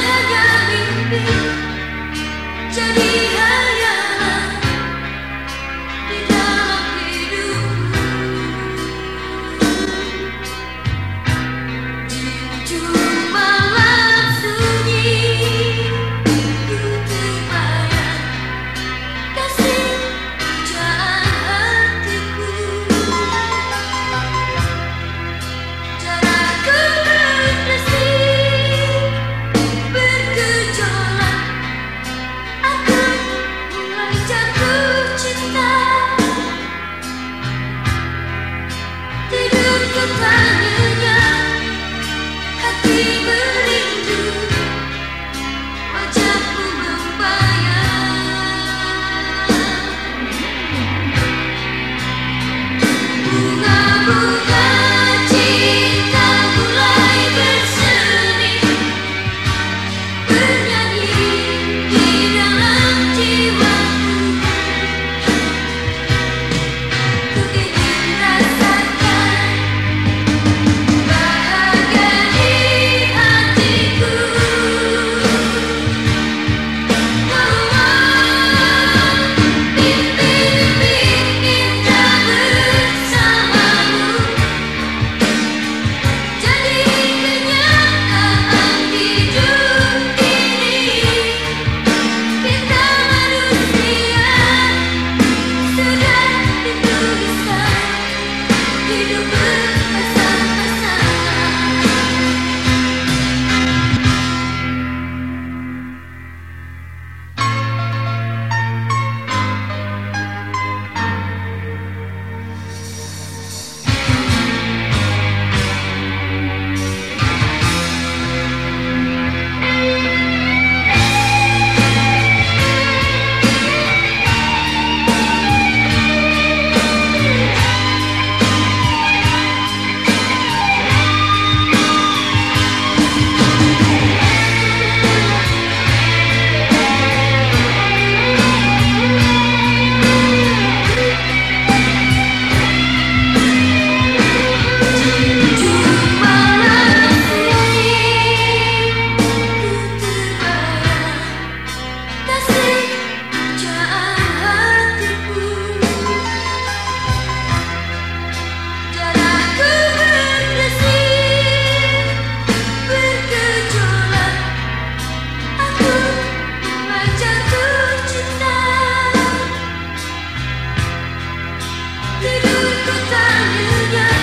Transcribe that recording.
bukan hanya mimpi after you, you.